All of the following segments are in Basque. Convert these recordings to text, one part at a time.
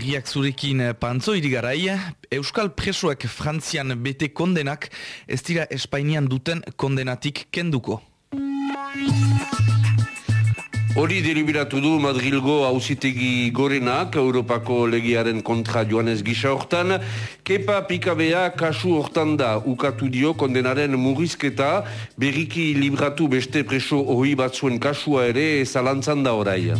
Riak zurekin eh, pantzo irigarai, Euskal presoek Frantzian bete kondenak ez dira Espainian duten kondenatik kenduko. Hori delibiratu du Madrilgo hausitegi gorenak, Europako legiaren kontra joanez gisa hortan, kepa pikabea kasu hortan da, ukatu dio kondenaren murizketa, berriki libratu beste preso hori batzuen kasua ere zalantzan da orai.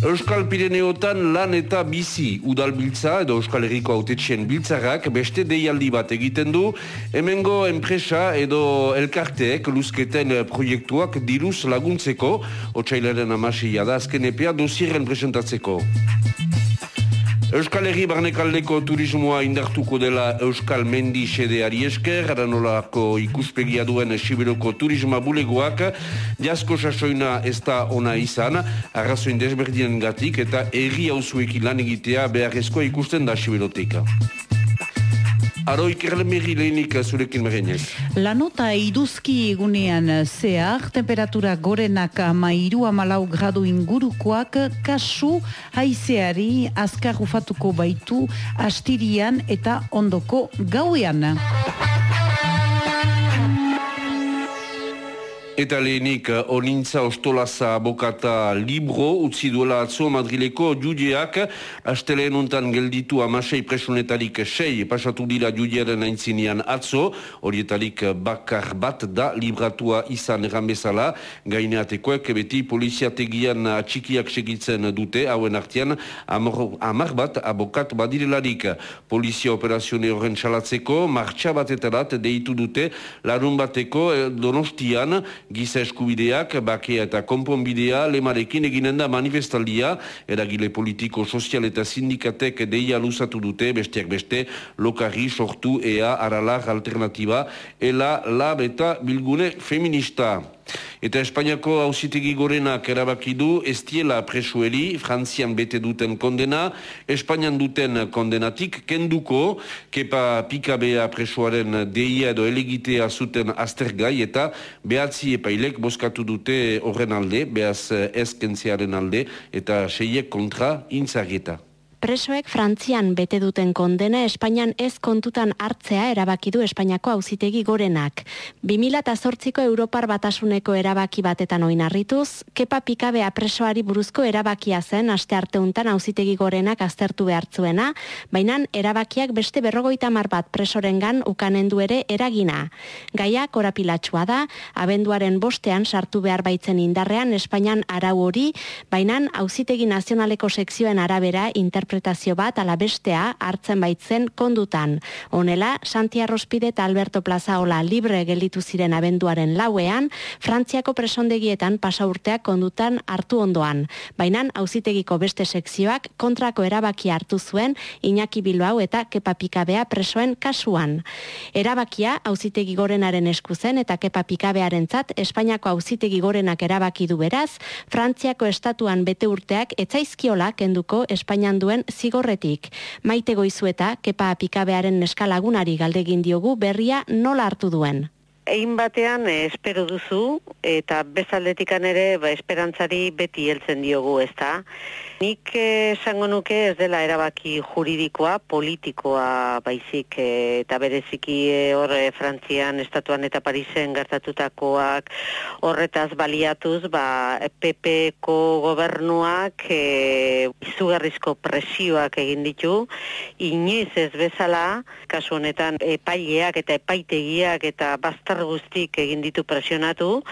Euskal Pireneotan lan eta bizi udal biltza edo Euskal Herriko autetxien biltzarrak beste deialdi bat egiten du hemengo enpresa edo elkarteek luzketen proiektuak diruz laguntzeko otxailaren amasia da azken epea dosierren presentatzeko. Euskal Herri Barnekaldeko turismoa indartuko dela Euskal Mendi sedeari esker, aranolako ikuspegia duen Sibiroko turisma bulegoak, jasko sasoina ez da ona izan, arrazoin desberdinen gatik, eta erri hauzueki lan egitea beharrezkoa ikusten da Sibirotik. Aro ikerlemeri lehenik zurekin merenez. Lanota iduzki egunean zehar, temperatura gorenak mairu amalau gradu ingurukoak kasu haizeari azkar ufatuko baitu astirian eta ondoko gauean. Eta lehenik, eh, onintza ostolaza abokata libro, utzi duela atzo Madrileko judeak, asteleen untan gelditu amasei presunetarik sei, pasatu dira judearen aintzinean atzo, horietarik bakar bat da, libratua izan erran bezala, gaineatekoek beti poliziategian atxikiak segitzen dute, hauen artian, amar bat abokat badirelarik. Polizia operazione horren salatzeko, martxa batetarat deitu dute, larun bateko eh, donostian, giza eskubideak, bakea eta konponbidea, lemarekin eginen da manifestaldia, eragile politiko, sozial eta sindikatek deia luzatu dute, besteak beste, lokarri sortu ea aralar alternatiba, ela lab eta bilgune feminista. Eta Espainiako hausitegi gorenak erabaki du estiela presueli, Frantzian bete duten kondena, Espainian duten kondenatik kenduko, kepa pikabea presuaren deia edo elegitea zuten aztergai eta behatzi epailek boskatu dute horren alde, behaz ezkentziaren alde eta seiek kontra intzageta. Presoek Frantzian bete duten kondena Espainian ez kontutan hartzea erabaki du Espainiako auzitegi gorenak. 2008ko Europar batasuneko erabaki batetan oinarrituz, kepa pikabea presoari buruzko erabakia zen aste arteuntan auzitegi gorenak aztertu behartzuena, baina erabakiak beste berrogoita mar bat presorengan ukanendu ere eragina. Gaia korapilatxua da, abenduaren bostean sartu behar baitzen indarrean Espainian arau hori, baina auzitegi nazionaleko sekzioen arabera inter interpretazio bat ala bestea hartzen baitzen kondutan. Honela, Santi Arrospide eta Alberto Plazaola libre gelditu ziren abenduaren lauean, Frantziako presondegietan pasa urteak kondutan hartu ondoan. Baina, auzitegiko beste sekzioak kontrako erabaki hartu zuen Iñaki Bilbao eta Kepapikabea presoen kasuan. Erabakia auzitegi gorenaren eskuzen eta Kepapikabearen zat Espainiako auzitegi gorenak erabaki du beraz, Frantziako estatuan bete urteak etzaizkiola kenduko Espainian duen zigorretik. Maite goizueta, kepa apikabearen neskalagunari galdegin diogu berria nola hartu duen. Egin batean eh, espero duzu eta bezaldetikan ere ba, esperantzari beti heltzen diogu, ezta? Nik esango nuke ez dela erabaki juridikoa, politikoa baizik eh, eta bereziki eh, hor Frantzian, Estatuan eta Parisen gertatutakoak horretaz baliatuz, ba, PP-ko gobernuak e, izugarrizko presioak egin ditu, inoiz ez bezala, kasu honetan epaileak eta epaitegiak eta bastar guztik egin ditu presionatu,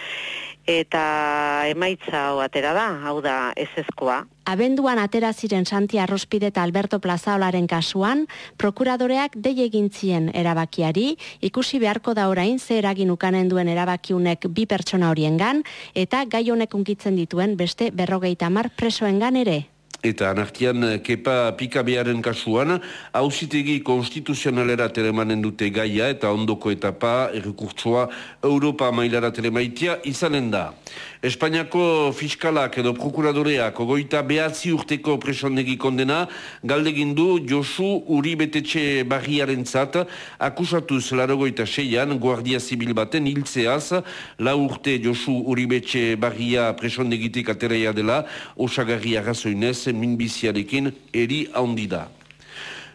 eta emaitza hau atera da, hau da ez ezkoa. Abenduan atera ziren Santi Arrospide eta Alberto Plazaolaren kasuan, prokuradoreak dei egintzien erabakiari, ikusi beharko da orain ze eragin ukanen duen erabakiunek bi pertsona horiengan eta gai honek unkitzen dituen beste berrogeita mar presoengan ere. Eta anartian, eh, kepa pikabearen kasuan, hausitegi konstituzionalera telemanen dute gaia eta ondoko etapa errekurtsoa Europa mailara telemaitia izanen da. Espainiako fiskalak edo prokuradoreak ogoita behatzi urteko presondegi kondena galdegin du Josu Uri Betetxe barriaren zat akusatuz larogoita seian Guardia Zibil baten hiltzeaz la urte Josu Uri Betetxe barria presondegitik ateraia dela osagarria datozen minbiziarekin eri haundida.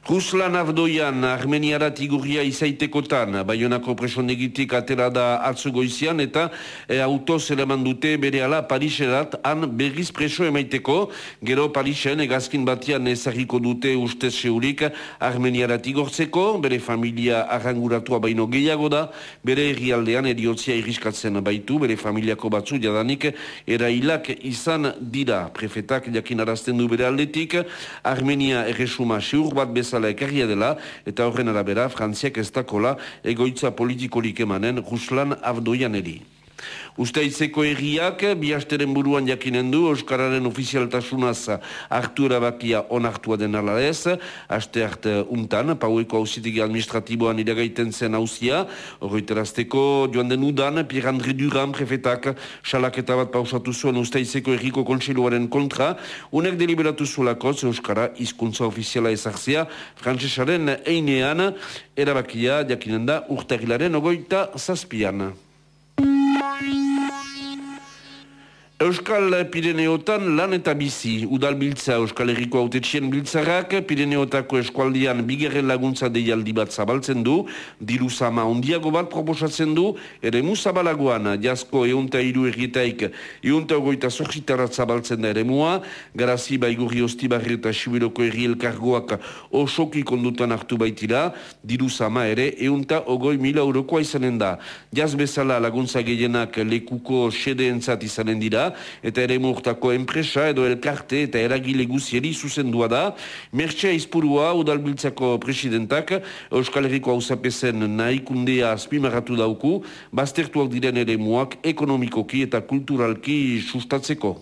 Ruslan Avdoian Armeniara tigurria izaitekotan, Bayonako presondegitik atera da atzu goizian eta e, autoz eleman dute bere ala Pariserat han berriz preso emaiteko, gero Parisen egazkin batian ezagiko dute ustez seurik Armeniara tigortzeko, bere familia arranguratua baino gehiago da, bere herrialdean eriotzia iriskatzen baitu, bere familiako batzu jadanik erailak izan dira. Prefetak jakin arazten du bere aldetik, Armenia erresuma seur bat bezala bezala ekarria dela, eta horren arabera, Frantziak ez dakola egoitza politikorik emanen Ruslan Avdoian eri. Uztaitzeko erriak, bihasteren buruan jakinen du, Euskararen ofizialtasunaz hartu erabakia onartua den ala ez, haste arte untan, paueko hausitegi administratiboan iragaiten zen hausia, horretarazteko joan den udan, Pierre-André Duran prefetak, salaketa bat pausatu zuen Uztaitzeko erriko kontsiluaren kontra, unek deliberatu zuelakoz Euskara hizkuntza ofiziala ezartzea, frantzesaren einean, erabakia jakinen da urtagilaren ogoita zazpian. Euskal Pireneotan lan eta bizi, udal biltza Euskal Herriko autetxien biltzarrak, Pireneotako eskualdian bigerren laguntza deialdi bat zabaltzen du, diru sama ondiago bat proposatzen du, ere musabalagoan jasko eunta iru errietaik, eunta ogoita zorxitarat zabaltzen da ere mua, garazi baigurri ostibarri eta sibiloko erri elkargoak osoki kondutan hartu baitira, diru sama ere eunta ogoi mila eurokoa izanen da. Jaz bezala laguntza gehienak lekuko sedeentzat izanen dira, eta ere murtako enpresa edo elkarte eta eragile guzieri zuzendua da. Mertxea izpurua udalbiltzako presidentak Euskal Herriko hausapezen nahikundea azpimarratu dauku, baztertuak diren ere muak ekonomikoki eta kulturalki sustatzeko.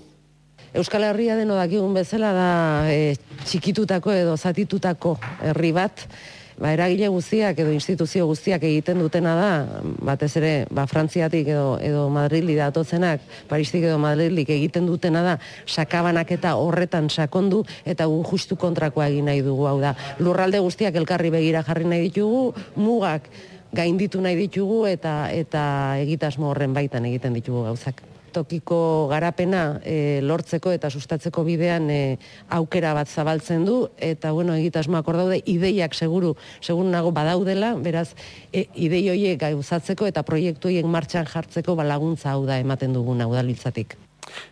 Euskal Herria deno dakigun bezala da e, txikitutako edo zatitutako herri bat, ba, eragile guztiak edo instituzio guztiak egiten dutena da, batez ere, ba, Frantziatik edo, edo Madrildi datozenak, Paristik edo Madrildik egiten dutena da, sakabanak eta horretan sakondu, eta gu justu kontrakoa egin nahi dugu, hau da, lurralde guztiak elkarri begira jarri nahi ditugu, mugak gainditu nahi ditugu, eta, eta egitasmo horren baitan egiten ditugu gauzak tokiko garapena e, lortzeko eta sustatzeko bidean e, aukera bat zabaltzen du. Eta bueno egitasmoak hor daude ideiak seguru segun nago badaudela beraz e, idei hoiek gauzatzeko eta proiektu hoiek martxan jartzeko ba laguntza hau da ematen dugun udalbiltzatik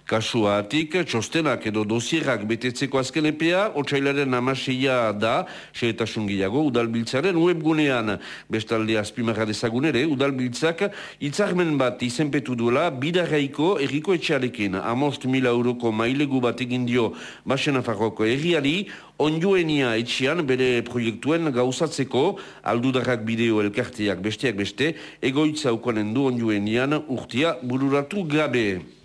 Kasuatik, txostenak edo dosierak betetzeko azken epea, otxailaren amaseia da, xeetasun gehiago, udalbiltzaren webgunean, bestalde azpimarra dezagun ere, udalbiltzak itzarmen bat izenpetu duela, bidarraiko erriko etxearekin, amost mila euroko mailegu bat egin dio basena farroko erriari, onjoenia etxean bere proiektuen gauzatzeko, aldudarrak bideo elkarteak besteak beste, egoitza ukonen du onjoenian urtia bururatu gabe.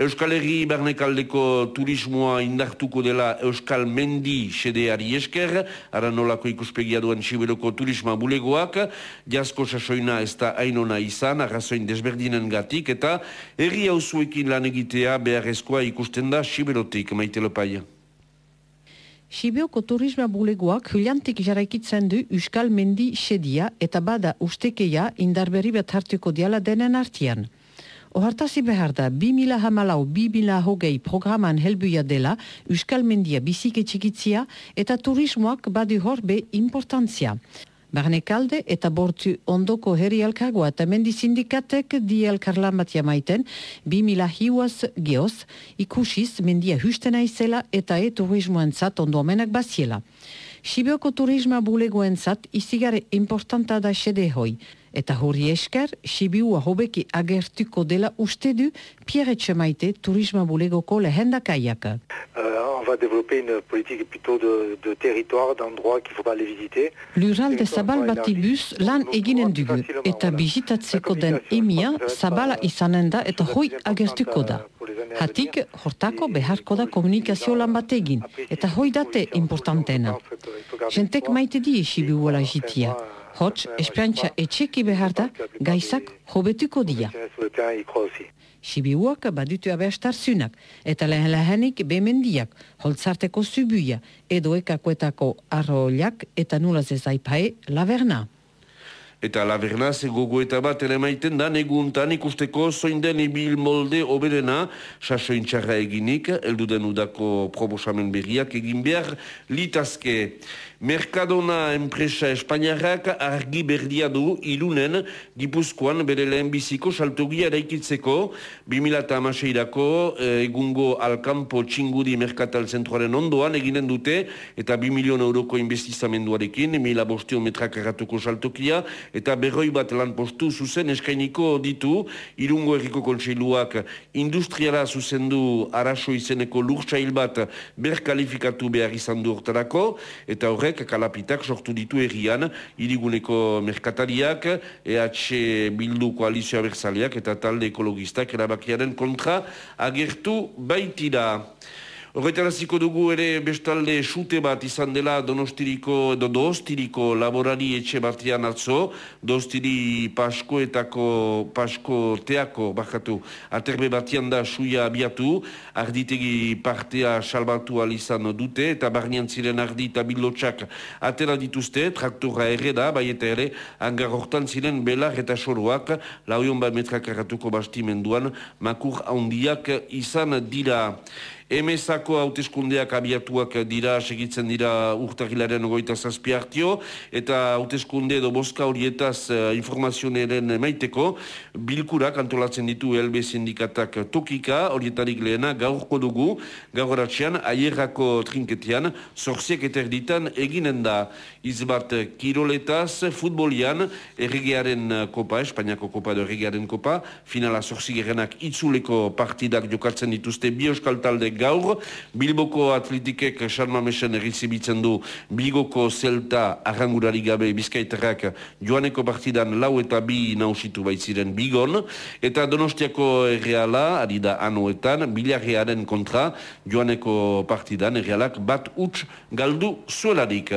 Euskal Herri Barnekaldeko turismoa indartuko dela Euskal Mendi sedeari esker, ara nolako ikuspegia duen Sibeloko turisma bulegoak, jasko sasoina ez da ainona izan, arrazoin desberdinen gatik, eta herri hauzuekin lan egitea beharrezkoa ikusten da Sibelotik, maite lopaia. Sibioko turisma bulegoak huliantik jaraikitzen du Euskal Mendi sedia eta bada ustekeia indarberri bat hartuko diala denen artian. Ohartazi behar da, 2000 hamalau, 2000 hogei programan helbuia dela, Euskal Mendia bizike txikitzia eta turismoak badu hor be importantzia. Barnekalde eta bortu ondoko herri elkargoa eta mendi sindikatek di elkarlan bat jamaiten, 2000 hiuaz geoz, ikusiz mendia hustena izela eta e turismoen zat ondo omenak baziela. Sibioko turisma bulegoen zat izigare importanta da sede hoi. Eta hori esker, Sibiua hobeki agertuko dela uste du Pierre Etchemaite turisma bulegoko lehendakaiak. Uh, on va développer une politique plutôt de, de territoire, d'endroit qu'il faut aller visiter. Luralde zabal bati bus lan eginen dugu eta bizitatzeko den emia zabala izanen da eta hoi agertuko da. Hatik, hortako beharko da komunikazio lan bat egin, eta hoi date importantena. Jentek maite di Sibiuela jitia. Hots, esperantza etxeki behar da, gaizak hobetuko dia. Sibiuak badutu abestar zunak, eta lehen lehenik bemendiak, holtzarteko zubuia, edo ekakoetako arroiak eta nulaz ez aipae laverna. Eta labernaz gogoeta bat ere maiten da neguntan ikusteko zoin den ibil molde oberena sasointxarra eginik, elduden udako proposamen berriak egin behar litazke. Mercadona enpresa espainiarrak argi berdia du ilunen Gipuzkoan bere lehenbiziko saltogia eraikitzeko 2008-ako eh, egungo Alkampo txingudi merkatal zentruaren ondoan eginen dute eta 2 milion euroko investizamenduarekin, mila bostio metrak erratuko saltokia eta berroi bat lan postu zuzen eskainiko ditu irungo erriko kontseiluak industriala zuzendu araso izeneko lurtsail bat berkalifikatu behar izan du hortarako eta horre horrek kalapitak sortu ditu errian, iriguneko merkatariak, EH Bildu koalizioa berzaleak eta talde ekologistak erabakiaren kontra agertu baitira. Horretaraziko dugu ere bestalde sute bat izan dela donostiriko, do, dostiriko laborari etxe batian atzo, dostiri paskoetako, pasko teako, bakatu, aterbe batian da suia abiatu, arditegi partea salbatu alizan dute, eta barnean ziren ardi eta bilotxak atera dituzte, traktora ere da, bai eta ere, angar hortan ziren belar eta soroak, lauion bat metrak erratuko bastimenduan, makur handiak izan dira. Emezako hauteskundeak abiatuak dira, segitzen dira urtagilaren goita zazpiartio, eta hauteskunde edo boska horietaz uh, informazioneren maiteko, bilkurak antolatzen ditu LB sindikatak tokika, horietarik lehena gaurko dugu, gaur horatzean, aierrako trinketian, zorziek eta erditan eginen da. Izbat kiroletaz, futbolian, erregearen kopa, Espainiako kopa edo erregearen kopa, finala zorzigerenak itzuleko partidak jokatzen dituzte bi talde gaur. Bilboko atletikek Sarmamesen errizibitzen du Bilboko zelta arrangurari gabe bizkaiterrak joaneko partidan lau eta bi nausitu baitziren bigon. Eta donostiako erreala, ari da anuetan, bilarrearen kontra joaneko partidan errealak bat huts galdu zuelarik.